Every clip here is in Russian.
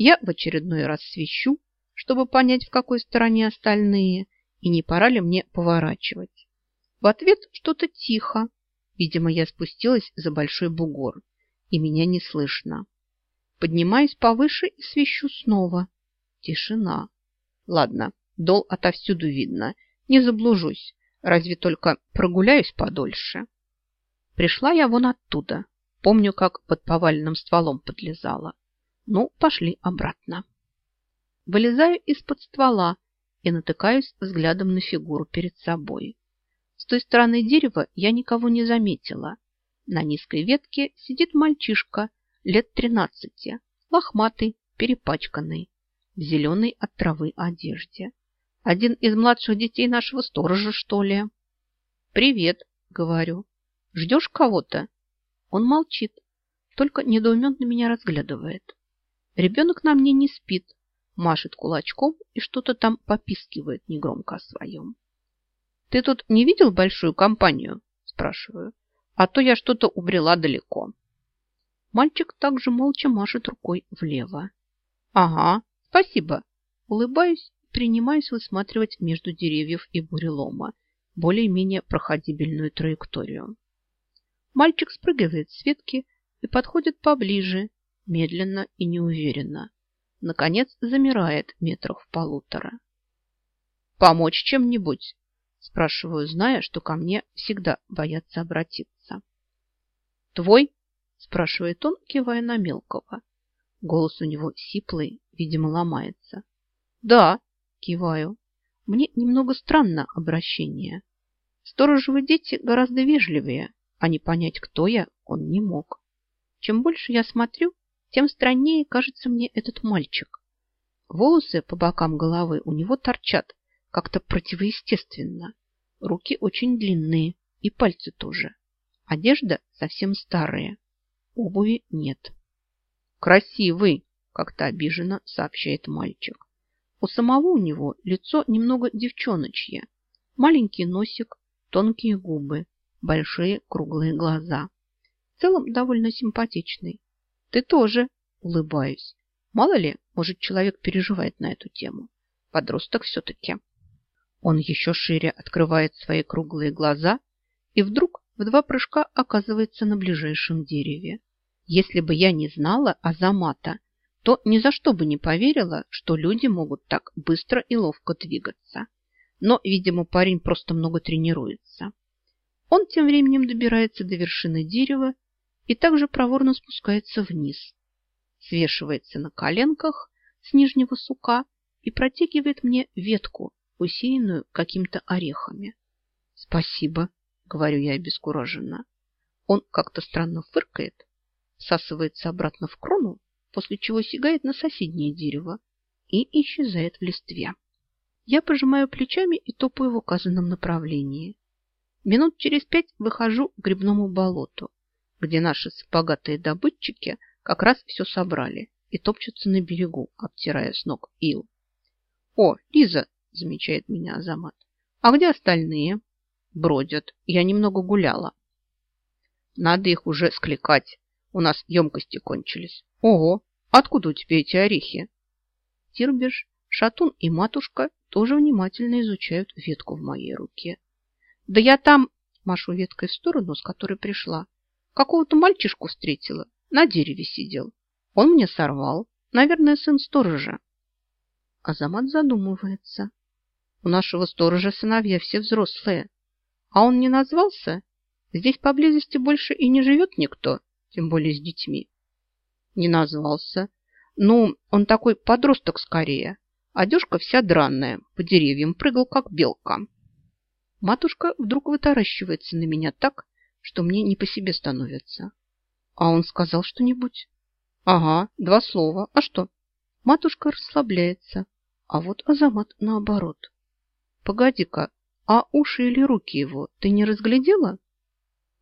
Я в очередной раз свищу, чтобы понять, в какой стороне остальные, и не пора ли мне поворачивать. В ответ что-то тихо. Видимо, я спустилась за большой бугор, и меня не слышно. Поднимаюсь повыше и свищу снова. Тишина. Ладно, дол отовсюду видно. Не заблужусь, разве только прогуляюсь подольше. Пришла я вон оттуда. Помню, как под поваленным стволом подлезала. Ну, пошли обратно. Вылезаю из-под ствола и натыкаюсь взглядом на фигуру перед собой. С той стороны дерева я никого не заметила. На низкой ветке сидит мальчишка лет тринадцати, лохматый, перепачканный, в зеленой от травы одежде. Один из младших детей нашего сторожа, что ли? «Привет», — говорю. «Ждешь кого-то?» Он молчит, только недоуменно меня разглядывает. Ребенок на мне не спит, машет кулачком и что-то там попискивает негромко о своем. «Ты тут не видел большую компанию?» – спрашиваю. «А то я что-то убрела далеко». Мальчик также молча машет рукой влево. «Ага, спасибо». Улыбаюсь и принимаюсь высматривать между деревьев и бурелома более-менее проходибельную траекторию. Мальчик спрыгивает с ветки и подходит поближе, медленно и неуверенно. Наконец замирает метров в полутора. «Помочь чем-нибудь?» Спрашиваю, зная, что ко мне всегда боятся обратиться. «Твой?» – спрашивает он, кивая на мелкого. Голос у него сиплый, видимо, ломается. «Да», – киваю. Мне немного странно обращение. Сторожевые дети гораздо вежливее, а не понять, кто я, он не мог. Чем больше я смотрю, тем страннее кажется мне этот мальчик. Волосы по бокам головы у него торчат, как-то противоестественно. Руки очень длинные и пальцы тоже. Одежда совсем старая. Обуви нет. «Красивый!» – как-то обиженно сообщает мальчик. У самого у него лицо немного девчоночье. Маленький носик, тонкие губы, большие круглые глаза. В целом довольно симпатичный. Ты тоже, улыбаюсь. Мало ли, может, человек переживает на эту тему. Подросток все-таки. Он еще шире открывает свои круглые глаза и вдруг в два прыжка оказывается на ближайшем дереве. Если бы я не знала Азамата, то ни за что бы не поверила, что люди могут так быстро и ловко двигаться. Но, видимо, парень просто много тренируется. Он тем временем добирается до вершины дерева и также проворно спускается вниз, свешивается на коленках с нижнего сука и протягивает мне ветку, усеянную какими-то орехами. «Спасибо», — говорю я обескураженно. Он как-то странно фыркает, всасывается обратно в крону, после чего сигает на соседнее дерево и исчезает в листве. Я пожимаю плечами и топаю в указанном направлении. Минут через пять выхожу к грибному болоту, где наши богатые добытчики как раз все собрали и топчутся на берегу, обтирая с ног ил. «О, Лиза, замечает меня Азамат. А где остальные? Бродят. Я немного гуляла. Надо их уже скликать. У нас емкости кончились. Ого, откуда у тебя эти орехи? Тирбиш, Шатун и матушка тоже внимательно изучают ветку в моей руке. Да я там, машу веткой в сторону, с которой пришла, какого-то мальчишку встретила, на дереве сидел. Он мне сорвал. Наверное, сын сторожа. Азамат задумывается. У нашего сторожа сыновья все взрослые. А он не назвался? Здесь поблизости больше и не живет никто, тем более с детьми. Не назвался. Ну, он такой подросток скорее. Одежка вся дранная, по деревьям прыгал, как белка. Матушка вдруг вытаращивается на меня так, что мне не по себе становится. А он сказал что-нибудь? Ага, два слова. А что? Матушка расслабляется, а вот Азамат наоборот. Погоди-ка, а уши или руки его ты не разглядела?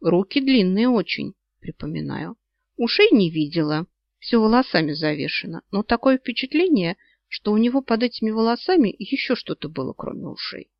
Руки длинные очень, припоминаю. Ушей не видела, все волосами завешено, но такое впечатление, что у него под этими волосами еще что-то было, кроме ушей.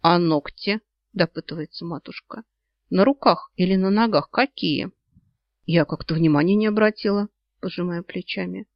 А ногти, допытывается матушка, на руках или на ногах какие? Я как-то внимания не обратила, пожимая плечами.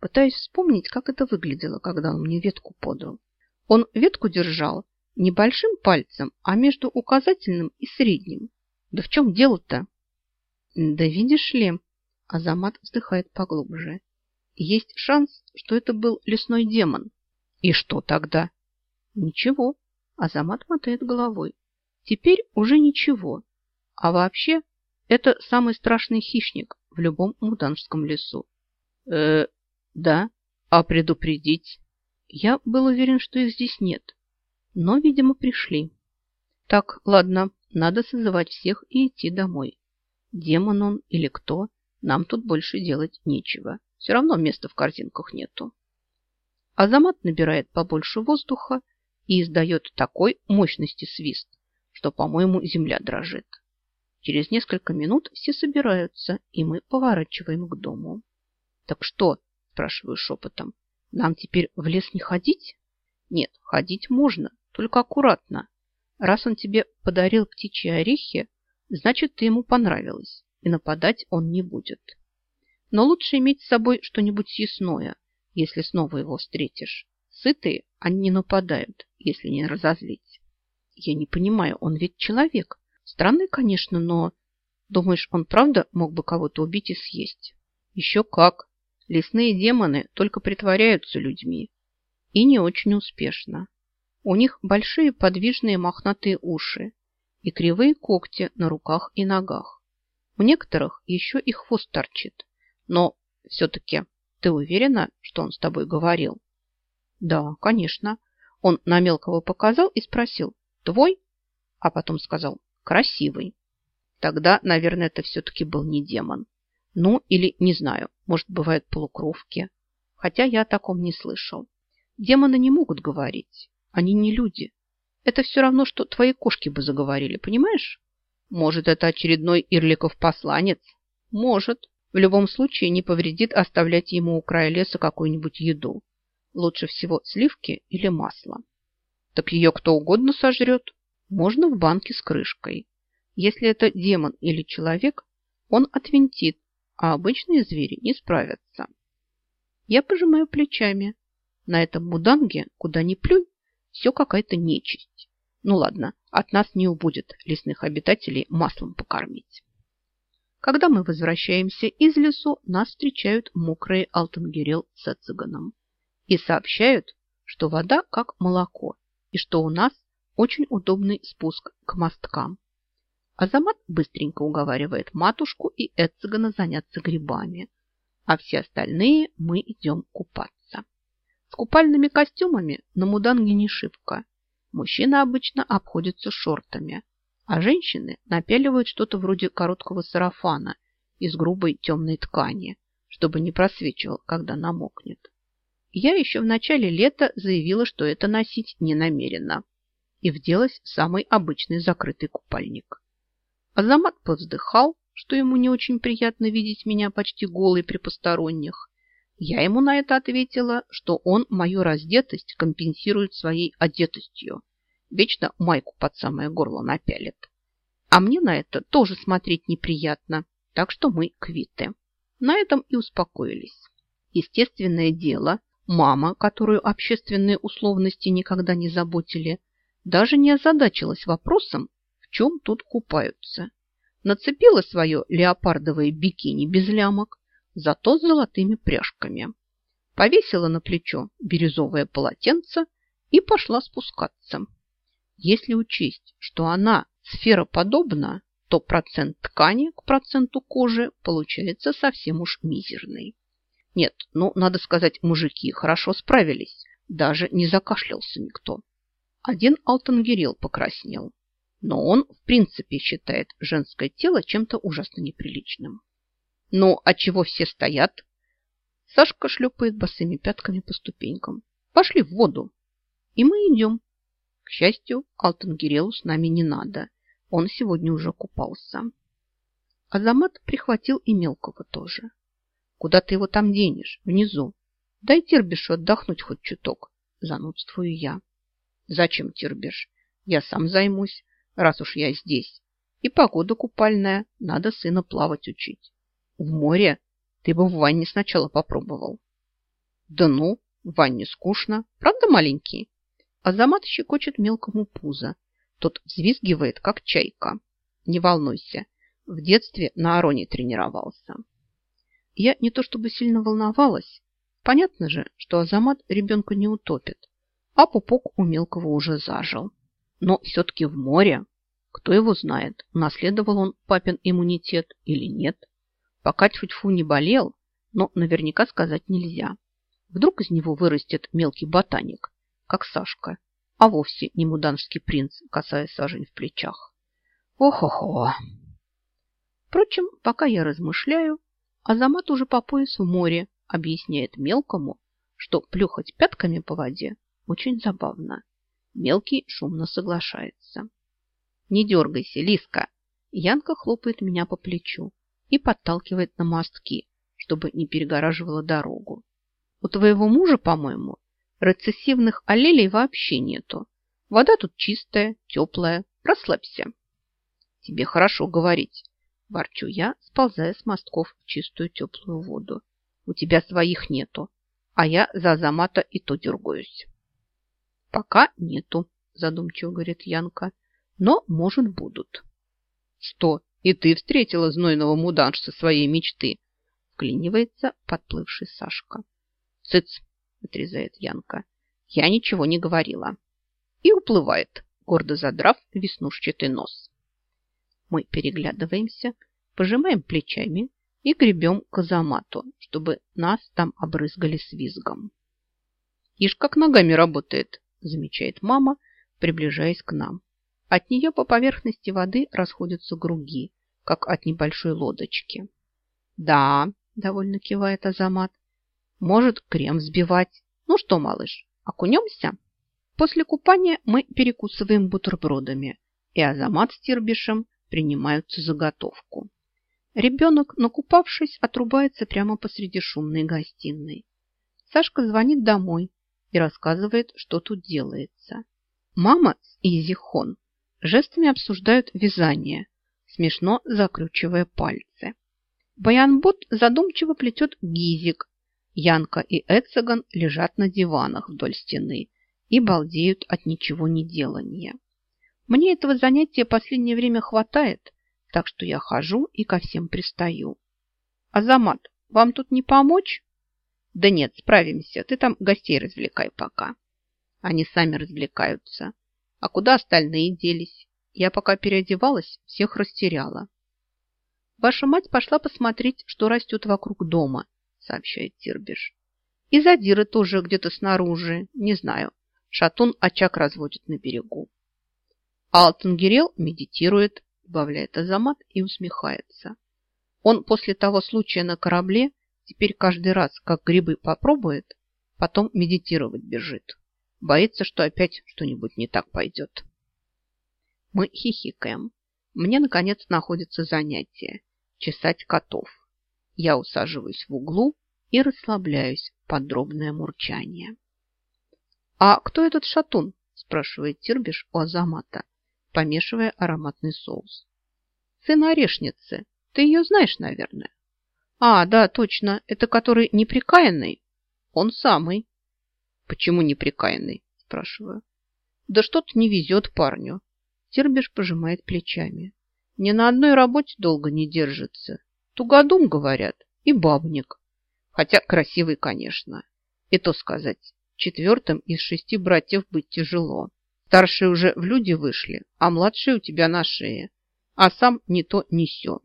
пытаясь вспомнить, как это выглядело, когда он мне ветку подал. Он ветку держал не большим пальцем, а между указательным и средним. Да в чем дело-то? Да видишь ли, Азамат вздыхает поглубже. Есть шанс, что это был лесной демон. И что тогда? Ничего. Азамат мотает головой. Теперь уже ничего. А вообще, это самый страшный хищник в любом муданжском лесу. Э, да. А предупредить? Я был уверен, что их здесь нет. Но, видимо, пришли. Так, ладно, надо созывать всех и идти домой. Демон он или кто, нам тут больше делать нечего. Все равно места в корзинках нету. Азамат набирает побольше воздуха и издает такой мощности свист, что, по-моему, земля дрожит. Через несколько минут все собираются, и мы поворачиваем к дому. «Так что?» – спрашиваю шепотом. «Нам теперь в лес не ходить?» «Нет, ходить можно, только аккуратно. Раз он тебе подарил птичьи орехи, значит, ты ему понравилась, и нападать он не будет. Но лучше иметь с собой что-нибудь съестное, если снова его встретишь. Сытые они не нападают, если не разозлить. Я не понимаю, он ведь человек. Странный, конечно, но... Думаешь, он правда мог бы кого-то убить и съесть? Еще как. Лесные демоны только притворяются людьми. И не очень успешно. У них большие подвижные мохнатые уши и кривые когти на руках и ногах. У некоторых еще и хвост торчит. Но все-таки ты уверена, что он с тобой говорил? Да, конечно. Он на мелкого показал и спросил, твой? А потом сказал, красивый. Тогда, наверное, это все-таки был не демон. Ну, или, не знаю, может, бывают полукровки. Хотя я о таком не слышал. Демоны не могут говорить. Они не люди. Это все равно, что твои кошки бы заговорили, понимаешь? Может, это очередной Ирликов посланец? Может. В любом случае не повредит оставлять ему у края леса какую-нибудь еду. Лучше всего сливки или масло. Так ее кто угодно сожрет. Можно в банке с крышкой. Если это демон или человек, он отвинтит, а обычные звери не справятся. Я пожимаю плечами. На этом муданге, куда ни плюнь, все какая-то нечисть. Ну ладно, от нас не убудет лесных обитателей маслом покормить. Когда мы возвращаемся из лесу, нас встречают мокрые Алтангерел с цыганом и сообщают, что вода как молоко и что у нас очень удобный спуск к мосткам. Азамат быстренько уговаривает матушку и Эцигана заняться грибами, а все остальные мы идем купаться. С купальными костюмами на муданге не шибко. Мужчины обычно обходятся шортами, а женщины напяливают что-то вроде короткого сарафана из грубой темной ткани, чтобы не просвечивал, когда намокнет. Я еще в начале лета заявила, что это носить не намерена, и вделась самый обычный закрытый купальник. Азамат повздыхал, что ему не очень приятно видеть меня почти голой при посторонних, я ему на это ответила, что он мою раздетость компенсирует своей одетостью. Вечно майку под самое горло напялит. А мне на это тоже смотреть неприятно, так что мы квиты. На этом и успокоились. Естественное дело, мама, которую общественные условности никогда не заботили, даже не озадачилась вопросом, в чем тут купаются. Нацепила свое леопардовое бикини без лямок, зато с золотыми пряжками. Повесила на плечо бирюзовое полотенце и пошла спускаться. Если учесть, что она сфероподобна, то процент ткани к проценту кожи получается совсем уж мизерный. Нет, ну, надо сказать, мужики хорошо справились. Даже не закашлялся никто. Один алтангерел покраснел. Но он, в принципе, считает женское тело чем-то ужасно неприличным. Ну, а чего все стоят? Сашка шлепает босыми пятками по ступенькам. Пошли в воду. И мы идем. К счастью, Алтангирелу с нами не надо. Он сегодня уже купался. Азамат прихватил и мелкого тоже. Куда ты его там денешь? Внизу. Дай Тирбишу отдохнуть хоть чуток. Занудствую я. Зачем Тирбиш? Я сам займусь, раз уж я здесь. И погода купальная, надо сына плавать учить. В море? Ты бы в ванне сначала попробовал. Да ну, в ванне скучно. Правда маленький? Азамат щекочет мелкому пузо. Тот взвизгивает, как чайка. Не волнуйся, в детстве на Ароне тренировался. Я не то чтобы сильно волновалась. Понятно же, что Азамат ребенка не утопит, а пупок у мелкого уже зажил. Но все-таки в море. Кто его знает, наследовал он папин иммунитет или нет. Пока тьфу-тьфу не болел, но наверняка сказать нельзя. Вдруг из него вырастет мелкий ботаник, как Сашка, а вовсе не муданский принц, касаясь сажень в плечах. Ох-охо! Впрочем, пока я размышляю, Азамат уже по пояс в море объясняет мелкому, что плюхать пятками по воде очень забавно. Мелкий шумно соглашается. «Не дергайся, Лиска!» Янка хлопает меня по плечу и подталкивает на мостки, чтобы не перегораживала дорогу. У твоего мужа, по-моему, рецессивных аллелей вообще нету. Вода тут чистая, теплая. Расслабься. Тебе хорошо говорить, ворчу я, сползая с мостков в чистую теплую воду. У тебя своих нету, а я за Азамата и то дергаюсь. Пока нету, задумчиво говорит Янка, но, может, будут. Что, и ты встретила знойного муданша своей мечты? Вклинивается подплывший Сашка. Цыц, отрезает Янка. Я ничего не говорила. И уплывает, гордо задрав веснушчатый нос. Мы переглядываемся, пожимаем плечами и гребем к азамату, чтобы нас там обрызгали с визгом. Ишь, как ногами работает, замечает мама, приближаясь к нам. От нее по поверхности воды расходятся круги, как от небольшой лодочки. Да, довольно кивает Азамат, может крем взбивать. Ну что, малыш, окунемся? После купания мы перекусываем бутербродами, и Азамат с Тирбишем принимаются заготовку. Ребенок, накупавшись, отрубается прямо посреди шумной гостиной. Сашка звонит домой и рассказывает, что тут делается. Мама с Изихон жестами обсуждают вязание, смешно закручивая пальцы. Баянбот задумчиво плетет гизик. Янка и Эцеган лежат на диванах вдоль стены и балдеют от ничего не делания. Мне этого занятия последнее время хватает, так что я хожу и ко всем пристаю. Азамат, вам тут не помочь? Да нет, справимся. Ты там гостей развлекай пока. Они сами развлекаются. А куда остальные делись? Я пока переодевалась, всех растеряла. Ваша мать пошла посмотреть, что растет вокруг дома, сообщает Тирбиш. И задиры тоже где-то снаружи. Не знаю. Шатун очаг разводит на берегу. Алтангерел медитирует, добавляет Азамат и усмехается. Он после того случая на корабле теперь каждый раз, как грибы попробует, потом медитировать бежит. Боится, что опять что-нибудь не так пойдет. Мы хихикаем. Мне, наконец, находится занятие – чесать котов. Я усаживаюсь в углу и расслабляюсь под дробное мурчание. «А кто этот шатун?» – спрашивает Тирбиш у Азамата помешивая ароматный соус. «Сын орешницы. Ты ее знаешь, наверное?» «А, да, точно. Это который неприкаянный?» «Он самый». «Почему неприкаянный?» – спрашиваю. «Да что-то не везет парню». Тербиш пожимает плечами. «Не на одной работе долго не держится. Тугодум, говорят, и бабник. Хотя красивый, конечно. И то сказать, четвертым из шести братьев быть тяжело. Старшие уже в люди вышли, а младшие у тебя на шее. А сам не то не сё.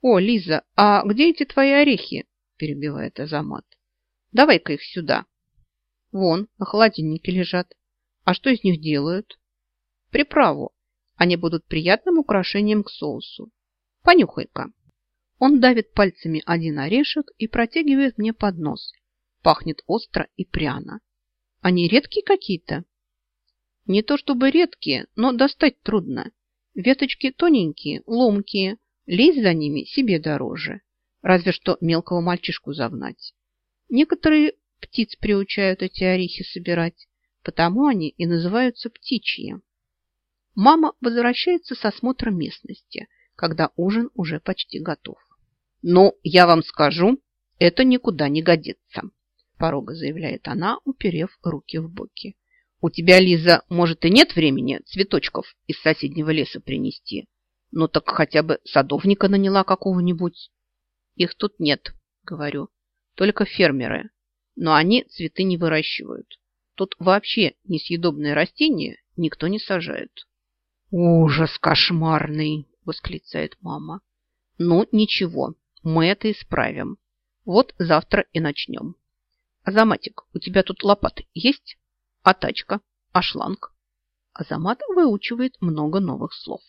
О, Лиза, а где эти твои орехи? Перебивает Азамат. Давай-ка их сюда. Вон, на холодильнике лежат. А что из них делают? Приправу. Они будут приятным украшением к соусу. Понюхай-ка. Он давит пальцами один орешек и протягивает мне под нос. Пахнет остро и пряно. Они редкие какие-то? Не то чтобы редкие, но достать трудно. Веточки тоненькие, ломкие, лезть за ними себе дороже. Разве что мелкого мальчишку загнать. Некоторые птиц приучают эти орехи собирать, потому они и называются птичьи. Мама возвращается с осмотра местности, когда ужин уже почти готов. Но я вам скажу, это никуда не годится. порога заявляет она, уперев руки в боки. У тебя, Лиза, может и нет времени цветочков из соседнего леса принести? Ну так хотя бы садовника наняла какого-нибудь. Их тут нет, говорю, только фермеры. Но они цветы не выращивают. Тут вообще несъедобные растения никто не сажает. Ужас кошмарный, восклицает мама. Ну, ничего, мы это исправим. Вот завтра и начнем. Азаматик, у тебя тут лопаты есть? А тачка? А шланг? Азамат выучивает много новых слов.